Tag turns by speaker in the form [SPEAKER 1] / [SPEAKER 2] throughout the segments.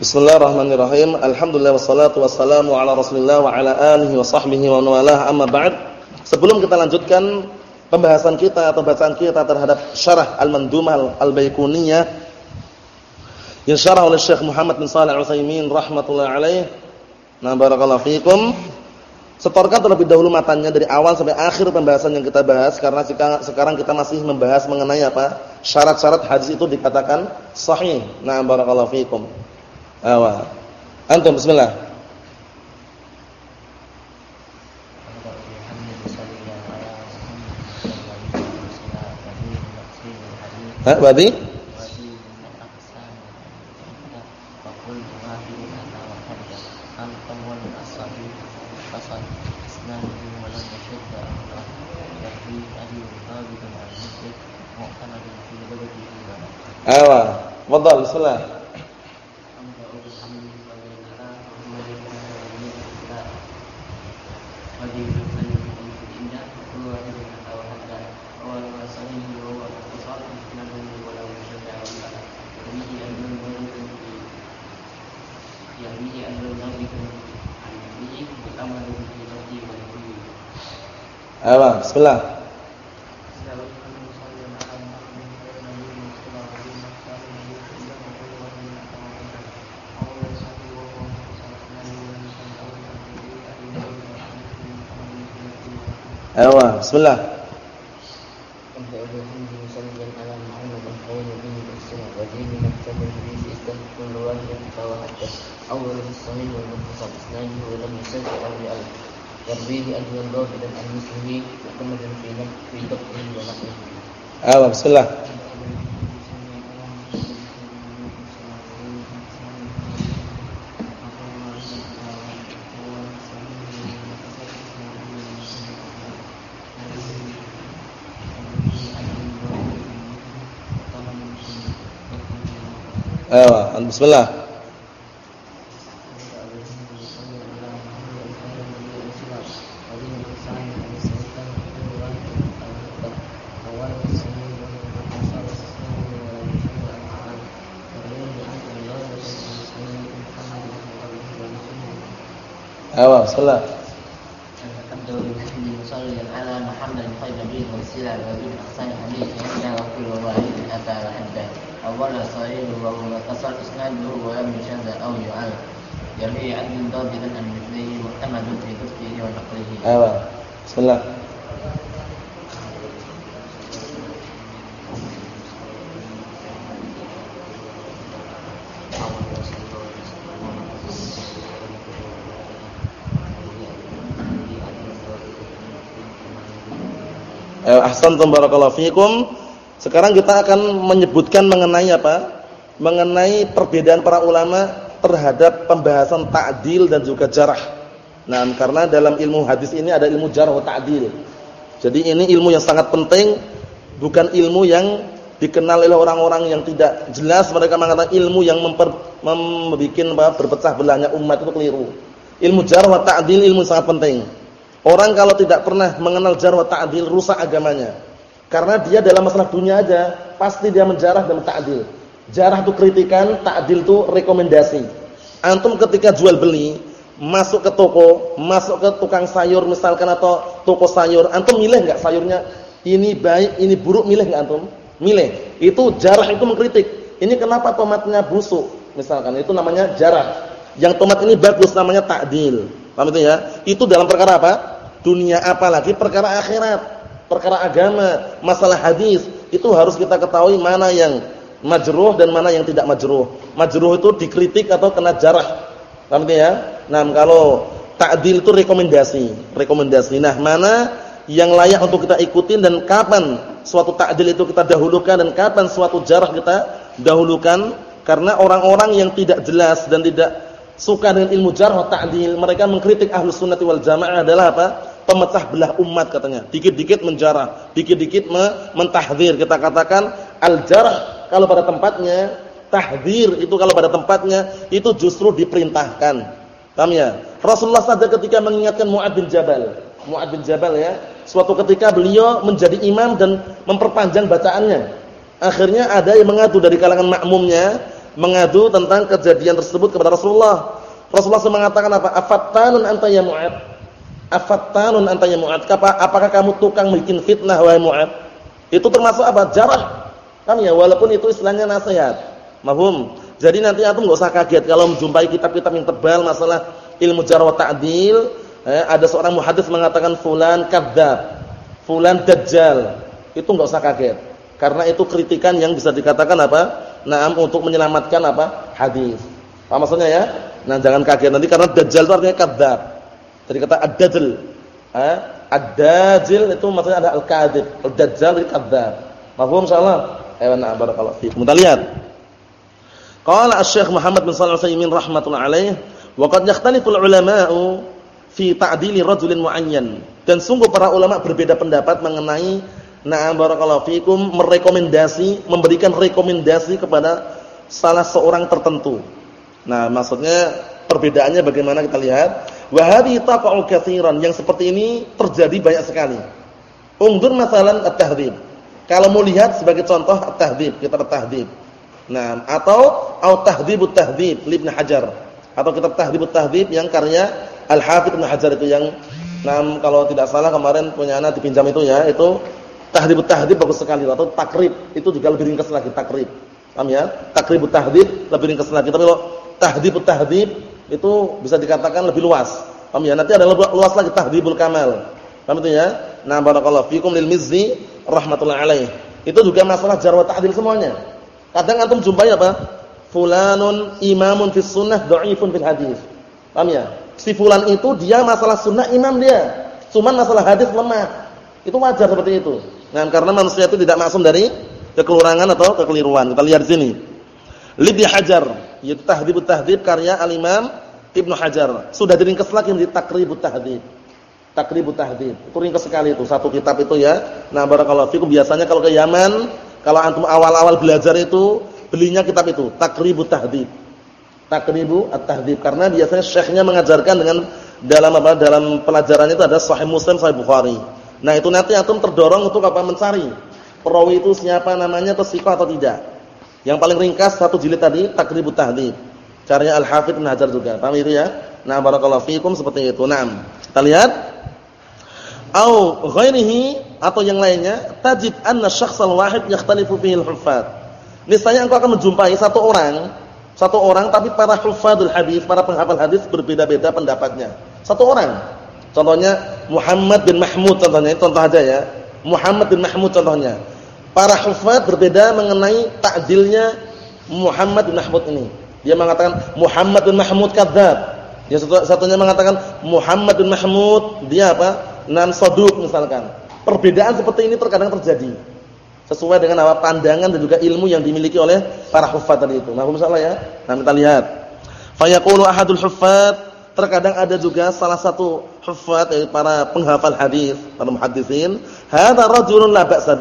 [SPEAKER 1] Bismillahirrahmanirrahim. Alhamdulillah wassalatu wassalamu ala Rasulillah wa ala alihi wa sahbihi wa walah. Amma ba'd. Sebelum kita lanjutkan pembahasan kita atau bacaan kita terhadap syarah Al-Mandumah Al-Baiquniyah yang syarah oleh Syekh Muhammad bin Shalih Al-Utsaimin rahimatullah alaih. Nah, barakallahu fikum. Setorkan terlebih dahulu matanya dari awal sampai akhir pembahasan yang kita bahas karena sekarang kita masih membahas mengenai apa? Syarat-syarat hadis itu dikatakan sahih. Nah, barakallahu fikum. Awa. Antum bismillah. Ha, berarti? Awa. Fadhal, bismillah. Ayo, bismillah. Ayo, bismillah. أول الصحيح والمنتصف إسناده ولم يسجل أو بألف يرضيه أن ينضاف إلى عن مثله معتمدا في في ضبطه ونقله. أيوة بسم الله. أيوة بسم الله. Ayo, salah. Ayo, ahsantum barakallahu fikum. Sekarang kita akan menyebutkan mengenai apa? Mengenai perbedaan para ulama terhadap pembahasan ta'dil dan juga jarah. Nah, karena dalam ilmu hadis ini ada ilmu jarah wa ta'dil. Jadi ini ilmu yang sangat penting, bukan ilmu yang dikenal oleh orang-orang yang tidak jelas mereka mengatakan ilmu yang memper, membuat berpecah belahnya umat itu keliru. Ilmu jarah wa ta'dil ilmu sangat penting. Orang kalau tidak pernah mengenal jarh wa ta'dil rusak agamanya. Karena dia dalam masalah dunia aja pasti dia menjarah dan ta'dil. Jarah itu kritikan, ta'dil itu rekomendasi. Antum ketika jual beli, masuk ke toko, masuk ke tukang sayur misalkan atau toko sayur, antum milih enggak sayurnya ini baik, ini buruk, milih enggak antum? Milih. Itu jarah itu mengkritik. Ini kenapa tomatnya busuk? Misalkan itu namanya jarah. Yang tomat ini bagus namanya ta'dil. Paham itu ya? Itu dalam perkara apa? Dunia apalagi perkara akhirat, perkara agama, masalah hadis, itu harus kita ketahui mana yang majruh dan mana yang tidak majruh. Majruh itu dikritik atau kena jarah. Paham ya? Nah, kalau ta'dil itu rekomendasi, rekomendasi. Nah, mana yang layak untuk kita ikutin dan kapan suatu ta'dil itu kita dahulukan dan kapan suatu jarah kita dahulukan karena orang-orang yang tidak jelas dan tidak suka dengan ilmu jarh ta'dil, mereka mengkritik Ahlus Sunnah wal Jamaah adalah apa? pemecah belah umat katanya. Dikit-dikit menjarah, dikit-dikit mentahdzir. Kita katakan al-jarh kalau pada tempatnya, tahdzir itu kalau pada tempatnya itu justru diperintahkan. Paham ya? Rasulullah saja ketika mengingatkan Mu'ad bin Jabal. Mu'ad bin Jabal ya, suatu ketika beliau menjadi imam dan memperpanjang bacaannya. Akhirnya ada yang mengadu dari kalangan makmumnya, mengadu tentang kejadian tersebut kepada Rasulullah. Rasulullah SAW mengatakan apa? Afattanun anta ya Mu'ad? Afattanun anta ya Mu'ad? Apakah kamu tukang bikin fitnah wahai Mu'ad? Itu termasuk apa? Jarah. Kan ya, walaupun itu istilahnya nasihat. Mahum. Jadi nanti antum enggak usah kaget kalau menjumpai kitab-kitab yang tebal masalah ilmu jarh wa ta'dil, eh, ada seorang muhaddits mengatakan fulan kadzdzab, fulan dajjal. Itu enggak usah kaget. Karena itu kritikan yang bisa dikatakan apa? Naam untuk menyelamatkan apa? Hadis. Apa maksudnya ya? Nah, jangan kaget nanti karena dajjal itu artinya kadzdzab. Jadi kata ad-dajjal. Eh, ad-dajjal itu maksudnya ada al-kadzib. Al-dajjal itu kadzdzab. Mafhum insyaallah? Ayo na barakallahu fiikum. Kita lihat. Qala Asy-Syaikh Muhammad bin Shalih Al-Utsaimin rahimatullah alaih, wa qad yakhtalifu al-ulama'u fi ta'dili rajulin mu'ayyan. Dan sungguh para ulama berbeda pendapat mengenai Na'am barakallahu fikum merekomendasi, memberikan rekomendasi kepada salah seorang tertentu. Nah, maksudnya perbedaannya bagaimana kita lihat? Wa hadhihi taqa'u katsiran, yang seperti ini terjadi banyak sekali. Ungdur masalan at-tahdhib. Kalau mau lihat sebagai contoh at-tahdhib, kitab at-tahdhib. Nah, atau au tahdhibut tahdhib Ibnu Hajar atau kitab tahdhibut tahdhib yang karya Al-Hafidz Ibnu Hajar itu yang nah kalau tidak salah kemarin punya anak dipinjam itu ya, itu Tahdhibut tahdhib bagus sekali atau takrib itu juga lebih ringkas lagi takrib. Paham ya? Takribut tahdhib lebih ringkas lagi. Tapi kalau tahdhibut tahdhib itu bisa dikatakan lebih luas. Paham ya? Nanti ada luas lagi tahdhibul kamal. Paham itu ya? Nah, barakallahu fikum lil Mizzi rahimatullah alaih. Itu juga masalah jar wa ta'dil semuanya. Kadang antum jumpai apa? Fulanun imamun fis sunnah dhaifun fil hadis. Paham ya? Si fulan itu dia masalah sunnah imam dia. Cuman masalah hadis lemah. Itu wajar seperti itu. Nah, karena manusia itu tidak maksum dari kekurangan atau kekeliruan. Kita lihat di sini. Libya Hajar, yaitu Tahdhibut Tahdhib karya Al-Imam Ibnu Hajar. Sudah diringkas lagi menjadi Takribut Tahdhib. Takribut Tahdhib. Itu ringkas sekali itu satu kitab itu ya. Nah, barakallahu fikum biasanya kalau ke Yaman, kalau antum awal-awal belajar itu belinya kitab itu, Takribut Tahdhib. Takribu At-Tahdhib karena biasanya syekhnya mengajarkan dengan dalam apa? Dalam pelajarannya itu ada Sahih Muslim, Sahih Bukhari. Nah, itu nanti antum terdorong untuk apa? Mencari perawi itu siapa namanya atau sikoh atau tidak. Yang paling ringkas satu jilid tadi Takribut Tahdhib. Caranya Al-Hafidz Ibnu juga. Paham itu ya? Nah, barakallahu fikum seperti itu. Naam. Kita lihat au ghairihi atau yang lainnya tajid anna syakhsal wahid yakhtalifu fihi al-huffaz. Niscaya engkau akan menjumpai satu orang, satu orang tapi para huffadzul hadis, para penghafal hadis berbeda-beda pendapatnya. Satu orang Contohnya Muhammad bin Mahmud contohnya, contoh aja ya. Muhammad bin Mahmud contohnya. Para hufaz berbeda mengenai takdilnya Muhammad bin Mahmud ini. Dia mengatakan Muhammad bin Mahmud kadzab. Dia satunya mengatakan Muhammad bin Mahmud dia apa? Nan soduk misalkan. Perbedaan seperti ini terkadang terjadi. Sesuai dengan apa pandangan dan juga ilmu yang dimiliki oleh para hufaz tadi itu. Nah, misalnya ya. Nah, kita lihat. Fayaqulu ahadul huffaz Terkadang ada juga salah satu hufaz dari para penghafal hadis, para muhaddisin, hadza rajulun la ba'sa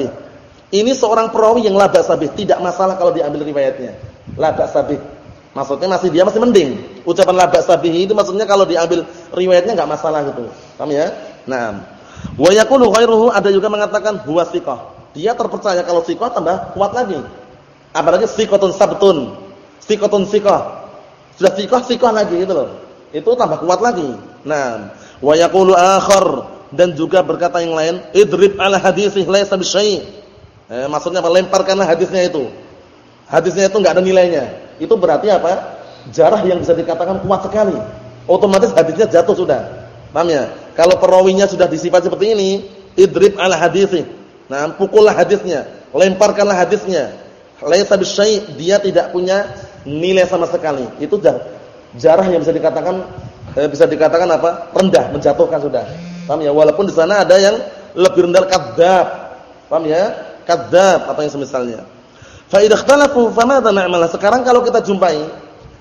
[SPEAKER 1] Ini seorang perawi yang la ba'sa tidak masalah kalau diambil riwayatnya. La ba'sa Maksudnya masih dia masih mending. Ucapan la ba'sa itu maksudnya kalau diambil riwayatnya enggak masalah gitu. Paham ya? Nah, wa yaqulu ghairuhu ada juga mengatakan huwa thiqah. Dia terpercaya kalau thiqah tambah kuat lagi. Apalagi thiqatun sabtun. Thiqatun thiqah. Sudah thiqah thiqah lagi gitu loh itu tambah kuat lagi. Nah, wa yaqulu akhar dan juga berkata yang lain, idrib ala hadisih laisa bisyai. Eh, maksudnya apa? Lemparkanlah hadisnya itu. Hadisnya itu enggak ada nilainya. Itu berarti apa? Jarah yang bisa dikatakan kuat sekali. Otomatis hadisnya jatuh sudah. Paham ya? Kalau perawinya sudah disifat seperti ini, idrib ala hadisih. Nah, pukullah hadisnya, lemparkanlah hadisnya. Laisa bisyai, dia tidak punya nilai sama sekali. Itu jarah yang bisa dikatakan eh, bisa dikatakan apa? rendah, menjatuhkan sudah. Paham ya? Walaupun di sana ada yang lebih rendah kadzab. Paham ya? Kadzab atau yang semisalnya. Fa idza ikhtalafu famadza na'mal? Sekarang kalau kita jumpai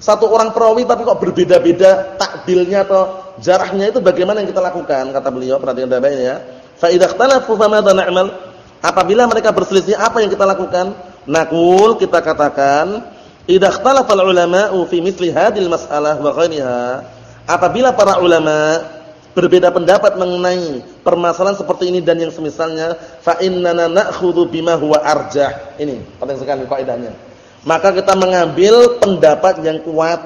[SPEAKER 1] satu orang perawi tapi kok berbeda-beda takbilnya atau jarahnya itu bagaimana yang kita lakukan kata beliau perhatikan baik ya. Fa idza ikhtalafu famadza na'mal? Apabila mereka berselisih apa yang kita lakukan? Nakul kita katakan Idza ikhtalafa al-ulama'u fi mithli hadhihi al-mas'alah wa ghairiha, apabila para ulama berbeda pendapat mengenai permasalahan seperti ini dan yang semisalnya, fa innana na'khudhu bima huwa arjah. Ini penting sekali kaidahnya. maka kita mengambil pendapat yang kuat.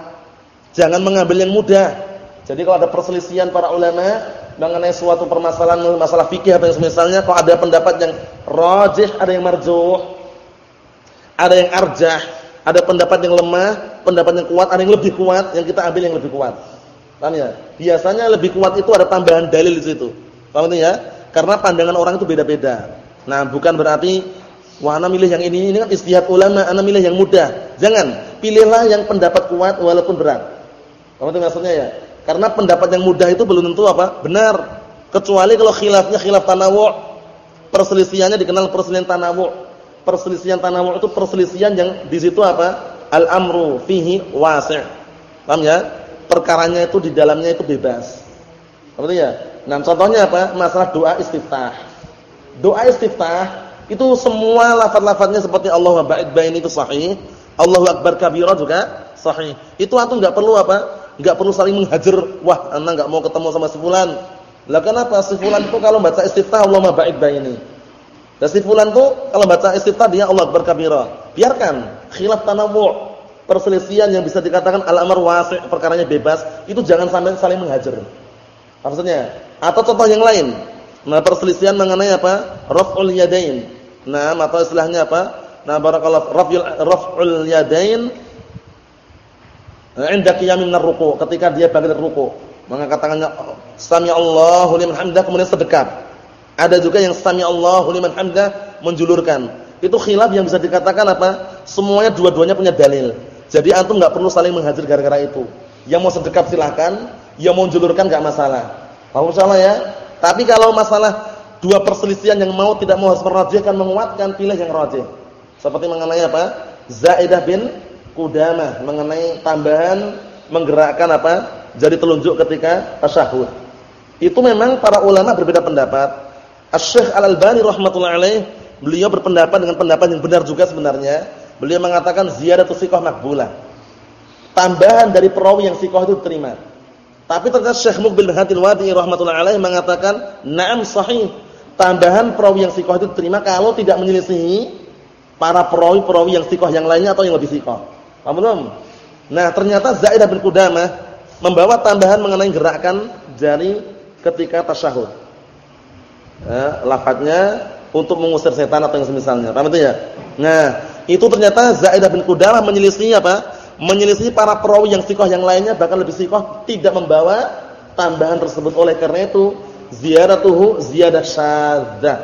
[SPEAKER 1] Jangan mengambil yang mudah. Jadi kalau ada perselisihan para ulama mengenai suatu permasalahan masalah fikih atau yang semisalnya, kalau ada pendapat yang rajih, ada yang marjuh, ada yang arjah, ada pendapat yang lemah, pendapat yang kuat, ada yang lebih kuat, yang kita ambil yang lebih kuat. Paham ya? Biasanya lebih kuat itu ada tambahan dalil di situ. Paham ya? Karena pandangan orang itu beda-beda. Nah, bukan berarti wah ana milih yang ini, ini kan istihad ulama, ana milih yang mudah. Jangan, pilihlah yang pendapat kuat walaupun berat. Paham itu maksudnya ya? Karena pendapat yang mudah itu belum tentu apa? Benar. Kecuali kalau khilafnya khilaf tanawu'. Perselisihannya dikenal perselisihan tanawu'. Perselisihan tanawu' itu perselisihan yang di situ apa? Al-amru fihi wasi'. Paham ya? perkaranya itu di dalamnya itu bebas. Seperti ya? Nah, contohnya apa? Masalah doa istiftah. Doa istiftah itu semua lafaz-lafaznya seperti Allahu ba'id bain itu sahih. Allahu akbar kabira juga sahih. Itu antum enggak perlu apa? Enggak perlu saling menghajar. Wah, ana enggak mau ketemu sama si fulan. Lah kenapa? Si fulan itu kalau baca istiftah Allahu ba'id baini. Fulan itu kalau baca istiftah dia Allah akbar kabira. Biarkan khilaf tanawwu' perselisihan yang bisa dikatakan al-amr wasi' perkaranya bebas, itu jangan sampai saling menghajar. Maksudnya, atau contoh yang lain. Nah, perselisihan mengenai apa? Raf'ul yadain. Nah, atau istilahnya apa? Nah, barakallahu raf'ul raf'ul yadain inda qiyamin ruku' ketika dia bangkit dari ruku'. Mengangkat tangannya sami Allahu liman hamdah kemudian sedekat. Ada juga yang sami Allahu liman hamdah menjulurkan. Itu khilaf yang bisa dikatakan apa? Semuanya dua-duanya punya dalil. Jadi antum nggak perlu saling menghajar gara-gara itu. Yang mau sedekap silahkan, yang mau julurkan nggak masalah. Paham salah ya? Tapi kalau masalah dua perselisihan yang mau tidak mau harus merajihkan menguatkan pilih yang rajih. Seperti mengenai apa? Zaidah bin Qudamah mengenai tambahan menggerakkan apa? Jadi telunjuk ketika tasyahud. Itu memang para ulama berbeda pendapat. Asy-Syaikh Al-Albani rahimatullah alaih beliau berpendapat dengan pendapat yang benar juga sebenarnya Beliau mengatakan ziyadatu thiqah makbulah. Tambahan dari perawi yang thiqah itu diterima. Tapi ternyata Syekh Muqbil bin Hatil Wadi rahmatullah alaih mengatakan, "Na'am sahih." Tambahan perawi yang thiqah itu diterima kalau tidak menyelisihi para perawi-perawi yang thiqah yang lainnya atau yang lebih thiqah. Paham belum? Nah, ternyata Zaidah bin Qudamah membawa tambahan mengenai gerakan jari ketika tasyahud. Eh, lafadznya untuk mengusir setan atau yang semisalnya. Paham itu ya? Nah, itu ternyata Zaidah bin Qudamah menyelisih apa? Menyelisih para perawi yang sikoh yang lainnya bahkan lebih sikoh tidak membawa tambahan tersebut. Oleh karena itu ziyadatuhu ziyadah syadzah.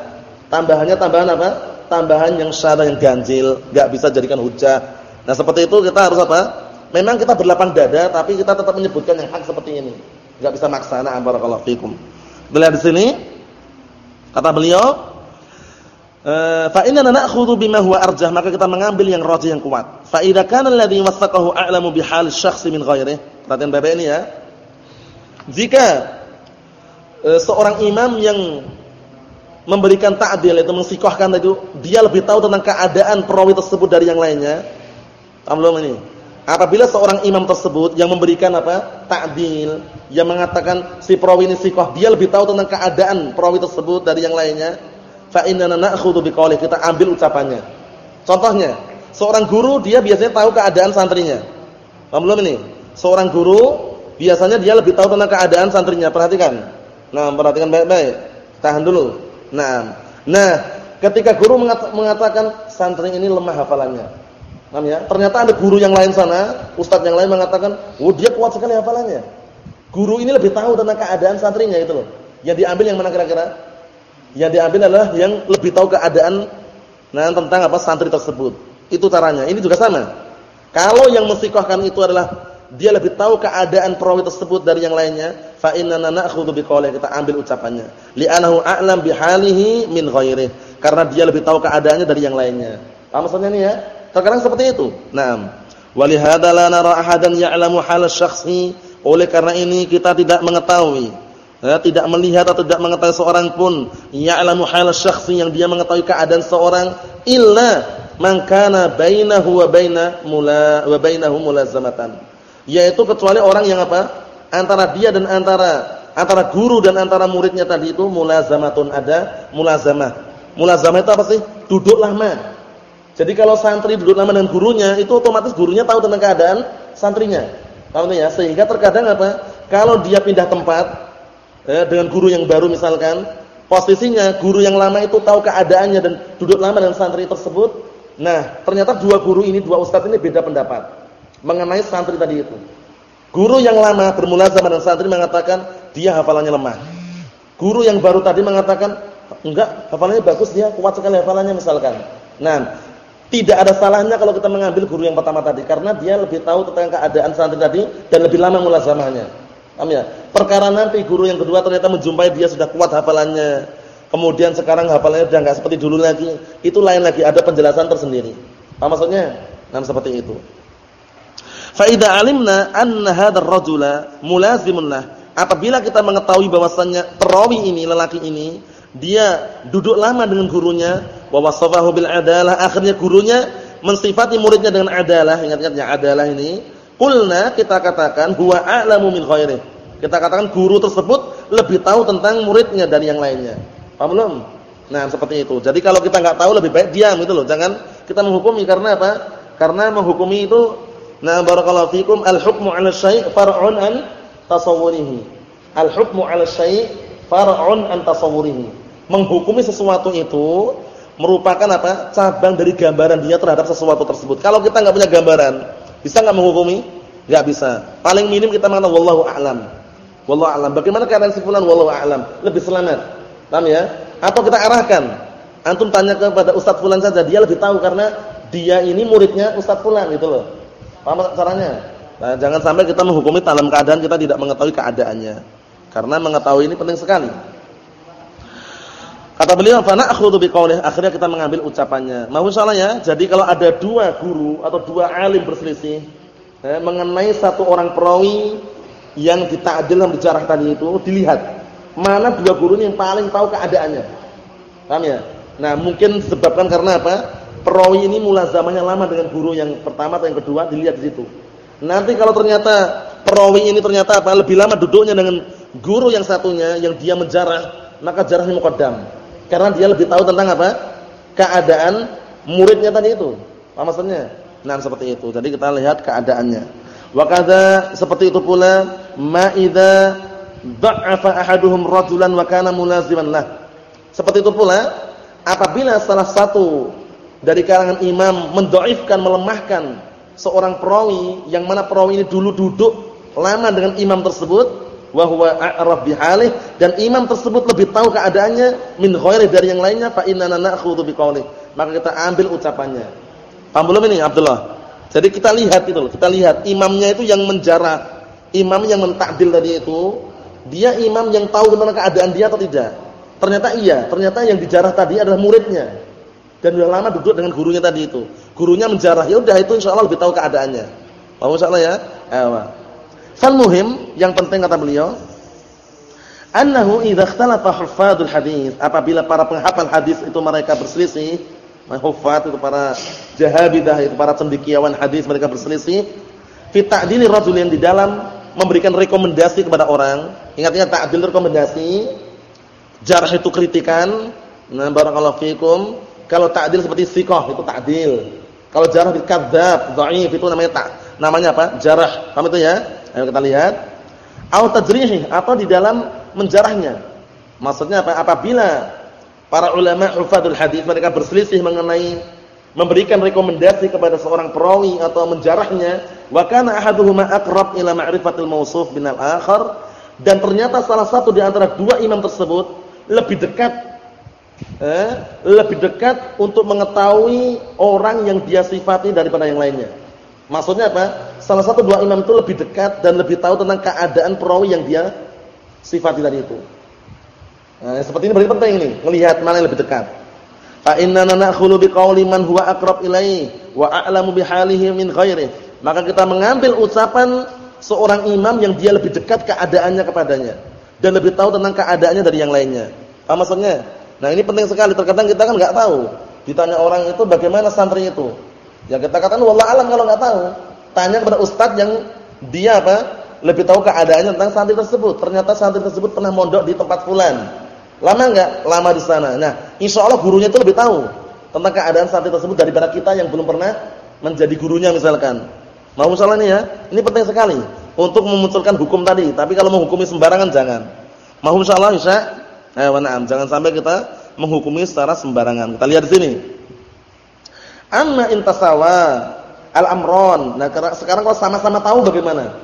[SPEAKER 1] Tambahannya tambahan apa? Tambahan yang syadzah yang ganjil, enggak bisa jadikan hujah. Nah, seperti itu kita harus apa? Memang kita berlapang dada tapi kita tetap menyebutkan yang hak seperti ini. Enggak bisa maksana barakallahu fikum. Lihat di sini kata beliau Eh, fa inna na'khudhu bima huwa arjah maka kita mengambil yang rajih yang kuat. Fa idza kana alladhi wasaqahu a'lamu bihal syakhs min ghairihi. Perhatian Bapak ini ya. Jika e, seorang imam yang memberikan ta'dil itu mensikohkan itu dia lebih tahu tentang keadaan perawi tersebut dari yang lainnya. Paham ini? Apabila seorang imam tersebut yang memberikan apa? ta'dil, yang mengatakan si perawi ini sikoh, dia lebih tahu tentang keadaan perawi tersebut dari yang lainnya fa inna na'khudhu biqauli kita ambil ucapannya. Contohnya, seorang guru dia biasanya tahu keadaan santrinya. Paham ini? Seorang guru biasanya dia lebih tahu tentang keadaan santrinya. Perhatikan. Nah, perhatikan baik-baik. Tahan dulu. Nah, nah, ketika guru mengatakan santri ini lemah hafalannya. Paham ya? Ternyata ada guru yang lain sana, ustadz yang lain mengatakan, "Oh, dia kuat sekali hafalannya." Guru ini lebih tahu tentang keadaan santrinya itu loh. Yang diambil yang mana kira-kira? Yang diambil adalah yang lebih tahu keadaan nah tentang apa santri tersebut. Itu caranya. Ini juga sama. Kalau yang mensikohkan itu adalah dia lebih tahu keadaan perawi tersebut dari yang lainnya, fa innana na'khudhu biqauli kita ambil ucapannya. Li'annahu a'lam bihalihi min ghairihi. Karena dia lebih tahu keadaannya dari yang lainnya. Paham maksudnya ini ya? Terkadang seperti itu. Naam. Walihada la nara ahadan ya'lamu hal syakhsi. Oleh karena ini kita tidak mengetahui ya, tidak melihat atau tidak mengetahui seorang pun ya'lamu hal syakhsi yang dia mengetahui keadaan seorang illa man kana bainahu wa baina mula wa bainahu mulazamatan yaitu kecuali orang yang apa antara dia dan antara antara guru dan antara muridnya tadi itu mulazamatun ada mulazamah mulazamah itu apa sih duduk lama Jadi kalau santri duduk lama dengan gurunya, itu otomatis gurunya tahu tentang keadaan santrinya. Paham ya? Sehingga terkadang apa? Kalau dia pindah tempat eh, dengan guru yang baru misalkan, posisinya guru yang lama itu tahu keadaannya dan duduk lama dengan santri tersebut. Nah, ternyata dua guru ini, dua ustadz ini beda pendapat mengenai santri tadi itu. Guru yang lama bermula zaman dengan santri mengatakan dia hafalannya lemah. Guru yang baru tadi mengatakan enggak, hafalannya bagus dia, kuat sekali hafalannya misalkan. Nah, tidak ada salahnya kalau kita mengambil guru yang pertama tadi karena dia lebih tahu tentang keadaan santri tadi dan lebih lama mulazamahnya. Paham ya? Perkara nanti guru yang kedua ternyata menjumpai dia sudah kuat hafalannya. Kemudian sekarang hafalannya sudah enggak seperti dulu lagi. Itu lain lagi, ada penjelasan tersendiri. Apa maksudnya? Nah, seperti itu. Fa idza alimna anna hadzal rajula mulazimun lah. Apabila kita mengetahui bahwasannya perawi ini, lelaki ini, dia duduk lama dengan gurunya, wa wasafahu bil adalah, akhirnya gurunya mensifati muridnya dengan adalah, ingat-ingat ya adalah ini. Qulna kita katakan huwa a'lamu min ghairihi. Kita katakan guru tersebut lebih tahu tentang muridnya dari yang lainnya. Paham belum? Nah, seperti itu. Jadi kalau kita enggak tahu lebih baik diam gitu loh. Jangan kita menghukumi karena apa? Karena menghukumi itu Nah, barakallahu fikum al-hukmu 'ala syai' far'un an tasawwurihi. Al-hukmu 'ala syai' far'un an tasawwurihi. Menghukumi sesuatu itu merupakan apa? cabang dari gambaran dia terhadap sesuatu tersebut. Kalau kita enggak punya gambaran, bisa enggak menghukumi? Enggak bisa. Paling minim kita mengatakan wallahu a'lam. Wallahu a'lam. Bagaimana keadaan si fulan wallahu a'lam? Lebih selamat. Paham ya? Atau kita arahkan. Antum tanya kepada Ustaz fulan saja, dia lebih tahu karena dia ini muridnya Ustaz fulan gitu loh. Paham caranya? Nah, jangan sampai kita menghukumi dalam keadaan kita tidak mengetahui keadaannya. Karena mengetahui ini penting sekali. Kata beliau, "Fa na'khudhu biqaulih." Akhirnya kita mengambil ucapannya. Mau salah ya? Jadi kalau ada dua guru atau dua alim berselisih eh, mengenai satu orang perawi yang ditakdil dalam bicara tadi itu, dilihat mana dua guru yang paling tahu keadaannya. Paham ya? Nah, mungkin disebabkan karena apa? perawi ini mulazamahnya lama dengan guru yang pertama atau yang kedua dilihat di situ. Nanti kalau ternyata perawi ini ternyata apa lebih lama duduknya dengan guru yang satunya yang dia menjarah, maka jarahnya muqaddam. Karena dia lebih tahu tentang apa? keadaan muridnya tadi itu. Apa maksudnya? Nah, seperti itu. Jadi kita lihat keadaannya. Wa kadza seperti itu pula ma idza ahaduhum rajulan wa kana mulaziman lah. Seperti itu pula apabila salah satu dari kalangan imam mendoifkan, melemahkan seorang perawi yang mana perawi ini dulu duduk lama dengan imam tersebut wa huwa bihalih dan imam tersebut lebih tahu keadaannya min ghairi dari yang lainnya fa inna na'khudhu biqaulih maka kita ambil ucapannya paham ini Abdullah jadi kita lihat itu kita lihat imamnya itu yang menjarah imam yang mentakdil tadi itu dia imam yang tahu tentang keadaan dia atau tidak ternyata iya ternyata yang dijarah tadi adalah muridnya dan sudah lama duduk dengan gurunya tadi itu. Gurunya menjarah, ya udah itu insyaallah lebih tahu keadaannya. Mau insyaallah ya? Ewa. Fal muhim yang penting kata beliau, annahu idza ikhtalafa huffadul hadis, apabila para penghafal hadis itu mereka berselisih, huffaz itu para jahabidah itu para cendekiawan hadis mereka berselisih fi ta'dili rajul yang di dalam memberikan rekomendasi kepada orang. Ingat-ingat ta'dil rekomendasi, jarh itu kritikan. Nah, barakallahu fikum kalau ta'dil seperti siqah itu ta'dil. Kalau jarah itu kadzdzab, dhaif itu namanya tak namanya apa? Jarah. Paham itu ya? Ayo kita lihat. Au atau di dalam menjarahnya. Maksudnya apa? Apabila para ulama hufadzul hadis mereka berselisih mengenai memberikan rekomendasi kepada seorang perawi atau menjarahnya, wa kana ahaduhuma aqrab ila ma'rifatil mawsuf binal akhar dan ternyata salah satu di antara dua imam tersebut lebih dekat eh, lebih dekat untuk mengetahui orang yang dia sifati daripada yang lainnya. Maksudnya apa? Salah satu dua imam itu lebih dekat dan lebih tahu tentang keadaan perawi yang dia sifati tadi itu. Nah, seperti ini berarti penting ini, melihat mana yang lebih dekat. Fa inna na'khulu biqauli man huwa aqrab ilaihi wa a'lamu bihalihi min ghairihi. Maka kita mengambil ucapan seorang imam yang dia lebih dekat keadaannya kepadanya dan lebih tahu tentang keadaannya dari yang lainnya. Apa maksudnya? Nah ini penting sekali. Terkadang kita kan nggak tahu. Ditanya orang itu bagaimana santri itu. Ya kita katakan wallah alam kalau nggak tahu. Tanya kepada ustadz yang dia apa? Lebih tahu keadaannya tentang santri tersebut. Ternyata santri tersebut pernah mondok di tempat fulan. Lama nggak? Lama di sana. Nah, insya Allah gurunya itu lebih tahu. tentang keadaan santri tersebut daripada kita yang belum pernah menjadi gurunya misalkan. Mau misalnya ini ya, ini penting sekali untuk memunculkan hukum tadi. Tapi kalau menghukumi sembarangan jangan. Mau insyaallah bisa? Eh, jangan sampai kita menghukumi secara sembarangan. Kita lihat di sini. Amma intasawa al-amron. Nah, sekarang kalau sama-sama tahu bagaimana?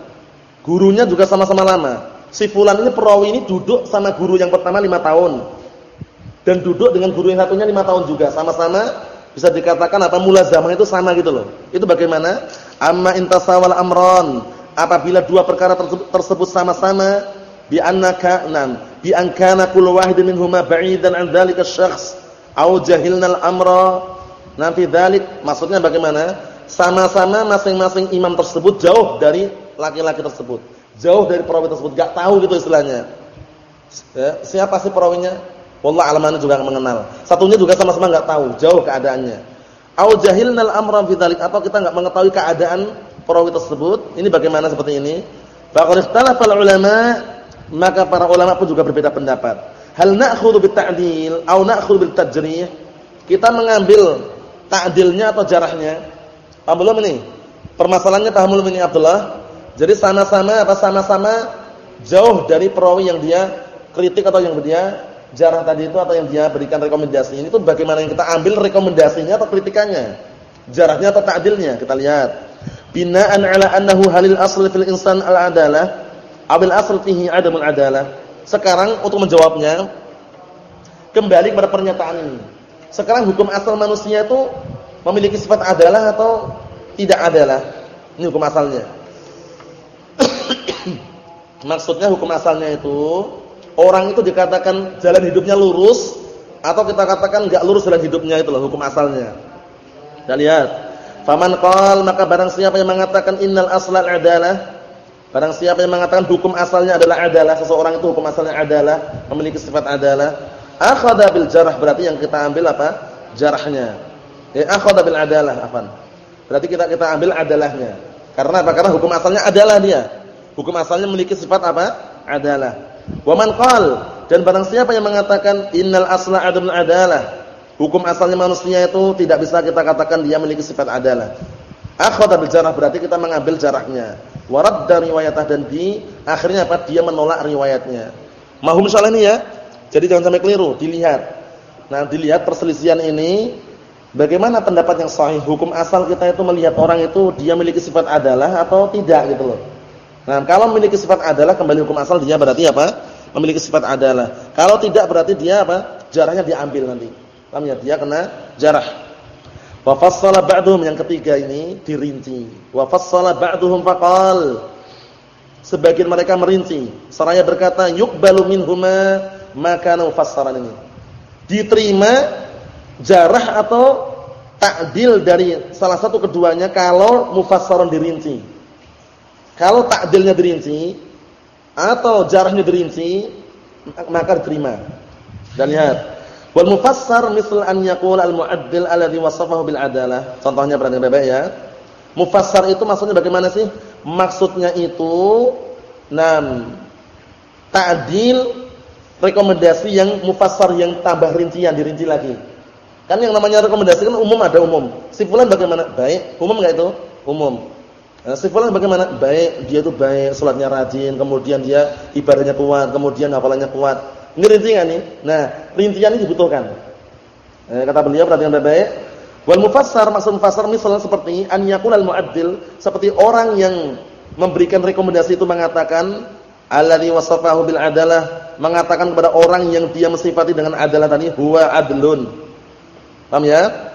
[SPEAKER 1] Gurunya juga sama-sama lama. Si fulan ini perawi ini duduk sama guru yang pertama lima tahun. Dan duduk dengan guru yang satunya lima tahun juga. Sama-sama bisa dikatakan apa mulazamah itu sama gitu loh. Itu bagaimana? Amma intasawal amron. Apabila dua perkara tersebut sama-sama bi annaka nam bi an kana kullu wahidin minhuma ba'idan an dzalika asy-syakhs au jahilna al-amra Nah, fi dzalik maksudnya bagaimana? Sama-sama masing-masing imam tersebut jauh dari laki-laki tersebut. Jauh dari perawi tersebut, enggak tahu gitu istilahnya. Ya, siapa sih perawinya? Wallah alamana juga mengenal. Satunya juga sama-sama enggak tahu, jauh keadaannya. Au jahilnal amra fi dzalik atau kita enggak mengetahui keadaan perawi tersebut. Ini bagaimana seperti ini? Faqad ikhtalafa ulama, maka para ulama pun juga berbeda pendapat. Hal na'khudhu bit ta'dil au na'khudhu bil? Kita mengambil ta'dilnya atau jarahnya? Paham belum ini? Permasalahannya paham belum ini Abdullah? Jadi sama-sama apa sama-sama jauh dari perawi yang dia kritik atau yang dia jarah tadi itu atau yang dia berikan rekomendasi. Ini tuh bagaimana yang kita ambil rekomendasinya atau kritikannya? Jarahnya atau ta'dilnya? Kita lihat. Bina'an 'ala annahu halil asli fil insan al-adalah abil asl fihi adamul adalah. Sekarang untuk menjawabnya kembali kepada pernyataan ini. Sekarang hukum asal manusia itu memiliki sifat adalah atau tidak adalah? Ini hukum asalnya. Maksudnya hukum asalnya itu orang itu dikatakan jalan hidupnya lurus atau kita katakan enggak lurus jalan hidupnya itu loh hukum asalnya. Kita lihat. Faman qal maka barang siapa yang mengatakan innal aslal adalah barang siapa yang mengatakan hukum asalnya adalah adalah seseorang itu hukum asalnya adalah memiliki sifat adalah akhadha bil jarah berarti yang kita ambil apa? Jarahnya. Ya akhadha bil adalah, afan. Berarti kita kita ambil adalahnya. Karena apa? Karena hukum asalnya adalah dia. Hukum asalnya memiliki sifat apa? Adalah. Wa man dan barang siapa yang mengatakan innal asla adamul adalah. Hukum asalnya manusia itu tidak bisa kita katakan dia memiliki sifat adalah. Akhadha bil jarah berarti kita mengambil jarahnya. Warad dari riwayatah dan di akhirnya apa? Dia menolak riwayatnya. Mahum soal ini ya. Jadi jangan sampai keliru, dilihat. Nah, dilihat perselisihan ini bagaimana pendapat yang sahih. Hukum asal kita itu melihat orang itu dia memiliki sifat adalah atau tidak gitu loh. Nah, kalau memiliki sifat adalah kembali hukum asal dia berarti apa? Memiliki sifat adalah. Kalau tidak berarti dia apa? Jarahnya diambil nanti. Paham ya? Dia kena jarah. Wa fassala ba'dhum yang ketiga ini dirinci. Wa fassala ba'dhum faqal. Sebagian mereka merinci, seraya berkata yuqbalu minhuma maka mufassaran ini. Diterima jarah atau takdil dari salah satu keduanya kalau mufassaran dirinci. Kalau takdilnya dirinci atau jarahnya dirinci maka diterima. Dan lihat, wal mufassar misal an yaqul al mu'addil alladhi wasafahu bil adalah. Contohnya berarti Bapak ya. Mufassar itu maksudnya bagaimana sih? Maksudnya itu nam ta'dil rekomendasi yang mufassar yang tambah rincian dirinci lagi. Kan yang namanya rekomendasi kan umum ada umum. Si fulan bagaimana? Baik. Umum enggak itu? Umum. Nah, si fulan bagaimana? Baik, dia itu baik, salatnya rajin, kemudian dia ibadahnya kuat, kemudian hafalannya kuat. Ini rincian nih. Nah, rincian ini dibutuhkan. Eh, kata beliau perhatikan baik-baik. Wal mufassar maksud mufassar misalnya seperti an al muaddil, seperti orang yang memberikan rekomendasi itu mengatakan alladzi wasafahu bil adalah mengatakan kepada orang yang dia mensifati dengan adalah tadi huwa adlun. Paham ya?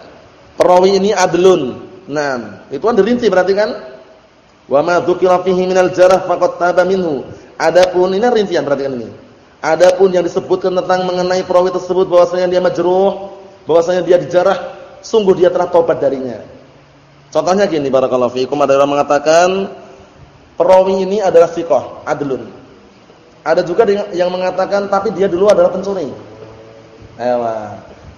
[SPEAKER 1] Perawi ini adlun. Nah, itu kan dirinci berarti kan? Wa ma dzukira fihi minal jarh faqad taba minhu. Adapun ini rincian berarti kan ini. Adapun yang disebutkan tentang mengenai perawi tersebut bahwasanya dia majruh, bahwasanya dia dijarah, sungguh dia telah tobat darinya. Contohnya gini barakallahu fiikum ada orang mengatakan perawi ini adalah thiqah, adlun. Ada juga yang mengatakan tapi dia dulu adalah pencuri. Ayo,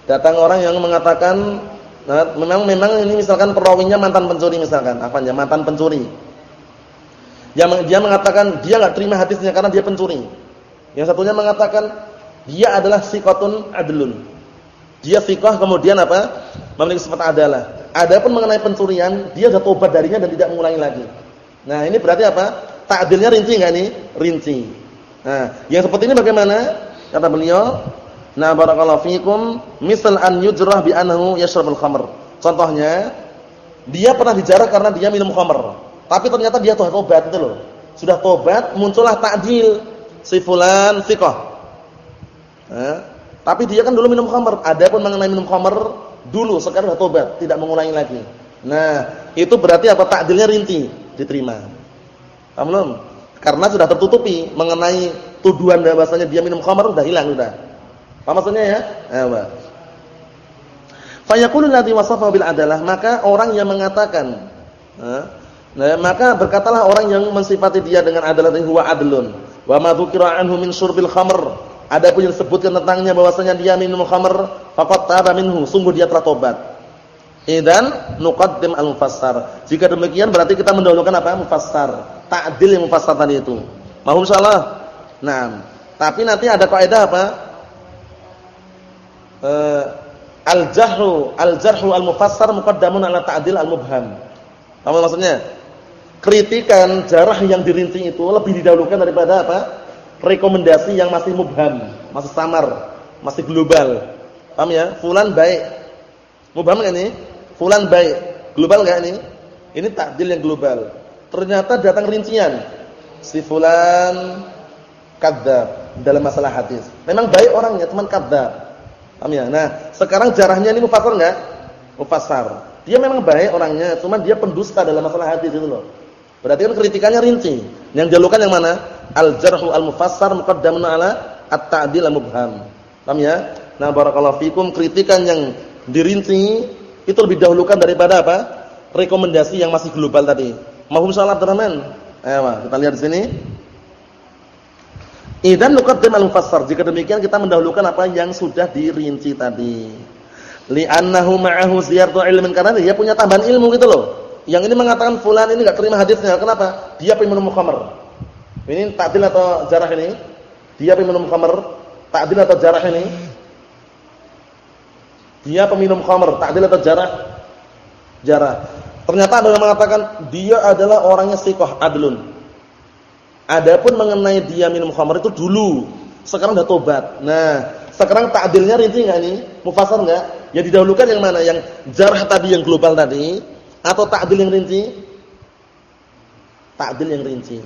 [SPEAKER 1] datang orang yang mengatakan nah, memang memang ini misalkan perawinya mantan pencuri misalkan, apa ya mantan pencuri. Yang dia mengatakan dia enggak terima hadisnya karena dia pencuri. Yang satunya mengatakan dia adalah sikotun adlun. Dia sikoh kemudian apa? memiliki sifat adalah. Adapun mengenai pencurian, dia sudah tobat darinya dan tidak mengulangi lagi. Nah, ini berarti apa? Takdirnya rinci enggak nih? Rinci. Nah, yang seperti ini bagaimana? Kata beliau, "Na barakallahu fikum, misal an yujrah bi annahu yashrabul khamr." Contohnya, dia pernah dijarah karena dia minum khamr. Tapi ternyata dia sudah tobat itu loh. Sudah tobat, muncullah takdil si fulan thiqah. Nah, tapi dia kan dulu minum khamr. Adapun mengenai minum khamr dulu sekarang sudah tobat, tidak mengulangi lagi. Nah, itu berarti apa takdirnya rinci, diterima. Paham? Karena sudah tertutupi mengenai tuduhan bahwasanya dia minum khamar sudah hilang sudah. Paham maksudnya ya? Ayo. Fayaqulu alladhi wasafa bil adalah, maka orang yang mengatakan Nah, maka berkatalah orang yang mensifati dia dengan adalah huwa adlun. Wa ma dzukira anhu min syurbil khamr Adapun yang disebutkan tentangnya bahwasanya dia minum khamr, faqad taba minhu, sungguh dia telah tobat. Idan nuqaddim al-mufassar. Jika demikian berarti kita mendahulukan apa? Mufassar. Ta'dil yang mufassar tadi itu. Mahum salah. Nah, tapi nanti ada kaidah apa? Uh, al-jahru al-jarhu al-mufassar muqaddamun ala ta'dil al-mubham. Apa maksudnya? Kritikan jarah yang dirinci itu lebih didahulukan daripada apa? rekomendasi yang masih mubham, masih samar, masih global. Paham ya? Fulan baik. Mubham enggak ini? Fulan baik. Global enggak ini? Ini takdil yang global. Ternyata datang rincian. Si fulan kadzdzab dalam masalah hadis. Memang baik orangnya, teman kadzdzab. Paham ya? Nah, sekarang jarahnya ini mufassar enggak? Mufassar. Dia memang baik orangnya, cuma dia pendusta dalam masalah hadis itu loh. Berarti kan kritikannya rinci. Yang dilakukan yang mana? Al-jarhu al-mufassar muqaddamun ala at-ta'dil al-mubham. Paham ya? Nah, barakallahu fikum kritikan yang dirinci itu lebih dahulukan daripada apa? Rekomendasi yang masih global tadi. Mahum salat Abdurrahman. Ayo, kita lihat di sini. Idan nuqaddim al-mufassar. Jika demikian kita mendahulukan apa yang sudah dirinci tadi. Li'annahu ma'ahu ziyaratu ilmin karena dia punya tambahan ilmu gitu loh. Yang ini mengatakan fulan ini enggak terima hadisnya. Kenapa? Dia peminum khamr. Ini takdil atau jarah ini? Dia peminum khamr. Takdil atau jarah ini? Dia peminum khamr, takdil atau jarah? Jarah. Ternyata ada yang mengatakan dia adalah orangnya sikoh adlun. Adapun mengenai dia minum khamr itu dulu, sekarang sudah tobat. Nah, sekarang takdilnya rinci enggak ini? Mufassal enggak? Ya didahulukan yang mana? Yang jarah tadi yang global tadi atau takdil yang rinci? Takdil yang rinci.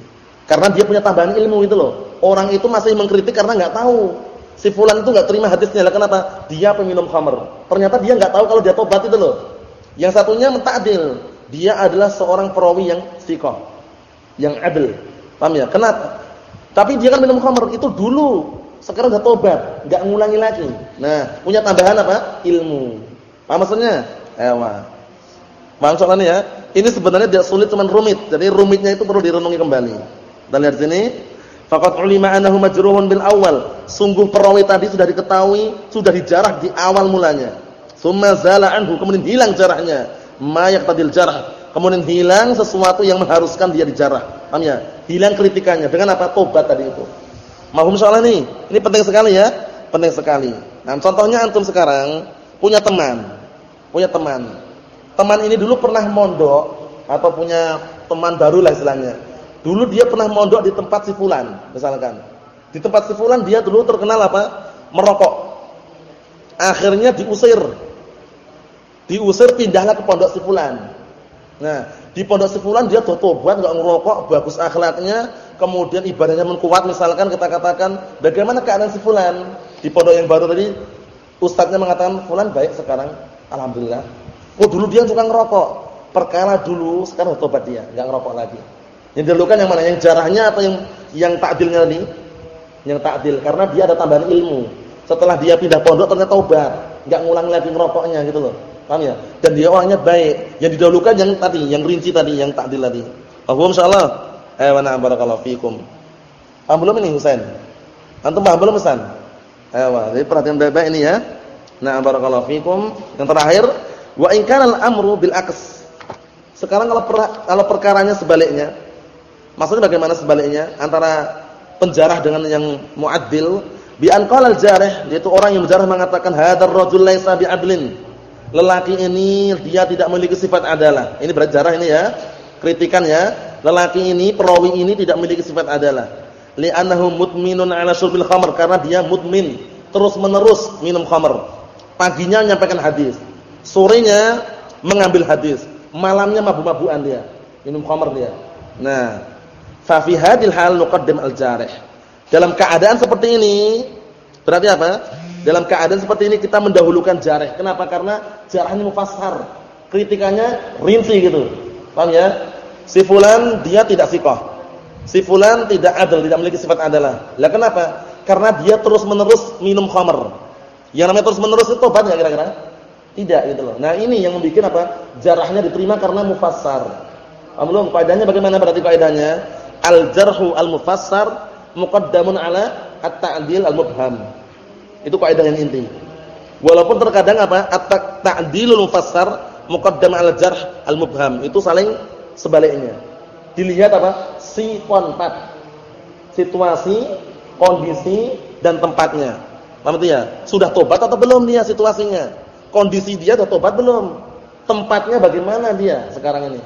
[SPEAKER 1] Karena dia punya tambahan ilmu itu loh. Orang itu masih mengkritik karena nggak tahu. Si fulan itu nggak terima hadisnya. Lah kenapa? Dia peminum khamr. Ternyata dia nggak tahu kalau dia tobat itu loh. Yang satunya mentakdil. Dia adalah seorang perawi yang sikoh. Yang adil. Paham ya? Kenapa? Tapi dia kan minum khamr itu dulu. Sekarang udah tobat, nggak ngulangi lagi. Nah, punya tambahan apa? Ilmu. Paham maksudnya? Ewa. Soalannya ya? Ini sebenarnya tidak sulit cuman rumit. Jadi rumitnya itu perlu direnungi kembali. Kita lihat sini. Faqat ulima annahu majruhun bil awal. Sungguh perawi tadi sudah diketahui, sudah dijarah di awal mulanya. Tsumma zala anhu, kemudian hilang jarahnya. Ma yaqtadil jarah. Kemudian hilang sesuatu yang mengharuskan dia dijarah. Paham ya? Hilang kritikannya dengan apa? Tobat tadi itu. Mahum soal ini. Ini penting sekali ya. Penting sekali. Nah, contohnya antum sekarang punya teman. Punya teman teman ini dulu pernah mondok atau punya teman baru lah istilahnya. Dulu dia pernah mondok di tempat si fulan, misalkan. Di tempat si fulan dia dulu terkenal apa? Merokok. Akhirnya diusir. Diusir pindahlah ke pondok si fulan. Nah, di pondok si fulan dia tobat enggak ngerokok, bagus akhlaknya, kemudian ibadahnya menkuat misalkan kita katakan, bagaimana keadaan si fulan? Di pondok yang baru tadi ustadznya mengatakan fulan baik sekarang, alhamdulillah. Oh dulu dia suka ngerokok. Perkara dulu sekarang tobat dia, enggak ngerokok lagi. Yang dilakukan yang mana? Yang jarahnya atau yang yang takdilnya ini? Yang takdil karena dia ada tambahan ilmu. Setelah dia pindah pondok ternyata tobat, enggak ngulang lagi ngerokoknya gitu loh. Paham ya? Dan dia orangnya baik. Yang didahulukan yang tadi, yang rinci tadi, yang takdil tadi. Paham insyaallah? Eh wa barakallahu fikum. Paham belum ini Husain? Antum paham belum Hasan? Eh, jadi perhatian baik-baik ini ya. Na'am barakallahu fikum. Yang terakhir Wa in al-amru bil aqs. Sekarang kalau per, kalau perkaranya sebaliknya. Maksudnya bagaimana sebaliknya antara penjarah dengan yang muaddil bi an qala al-jarih yaitu orang yang menjarah mengatakan hadzal rajul laisa bi adlin. Lelaki ini dia tidak memiliki sifat adalah. Ini berarti jarah ini ya. Kritikan ya. Lelaki ini, perawi ini tidak memiliki sifat adalah. Li'annahu mutminun 'ala syurbil khamr karena dia mutmin, terus-menerus minum khamr. Paginya menyampaikan hadis, sorenya mengambil hadis, malamnya mabuk-mabukan dia, minum khamr dia. Nah, fa fi hadhil hal nuqaddim al-jarih. Dalam keadaan seperti ini, berarti apa? Dalam keadaan seperti ini kita mendahulukan jarih. Kenapa? Karena jarahnya mufassar. Kritikannya rinci gitu. Paham ya? Si fulan dia tidak sikoh. Si fulan tidak adil, tidak memiliki sifat adalah. Lah kenapa? Karena dia terus-menerus minum khamr. Yang namanya terus-menerus itu tobat enggak kira-kira? Tidak gitu loh. Nah, ini yang membuat apa? Jarahnya diterima karena mufassar. Amlum kaidahnya bagaimana berarti kaidahnya? Al-jarhu al-mufassar muqaddamun ala at-ta'dil al-mubham. Itu kaidah yang inti. Walaupun terkadang apa? At-ta'dilul mufassar muqaddam ala jarh al-mubham. Itu saling sebaliknya. Dilihat apa? Si kontak. Situasi, kondisi dan tempatnya. Paham ya? Sudah tobat atau belum dia situasinya? Kondisi dia sudah tobat belum? Tempatnya bagaimana dia sekarang ini?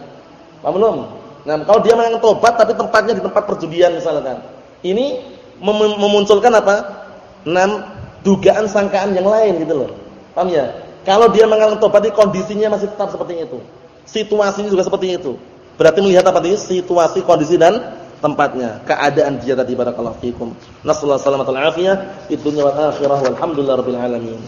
[SPEAKER 1] Paham belum? Nah, kalau dia memang tobat tapi tempatnya di tempat perjudian misalkan. Ini mem memunculkan apa? Enam dugaan sangkaan yang lain gitu loh. Paham ya? Kalau dia mengalami tobat di kondisinya masih tetap seperti itu. Situasinya juga seperti itu. Berarti melihat apa tadi? Situasi, kondisi dan tempatnya, keadaan dia tadi barakallahu fikum. Nasallahu alaihi wa fid dunya wal akhirah walhamdulillahirabbil alamin.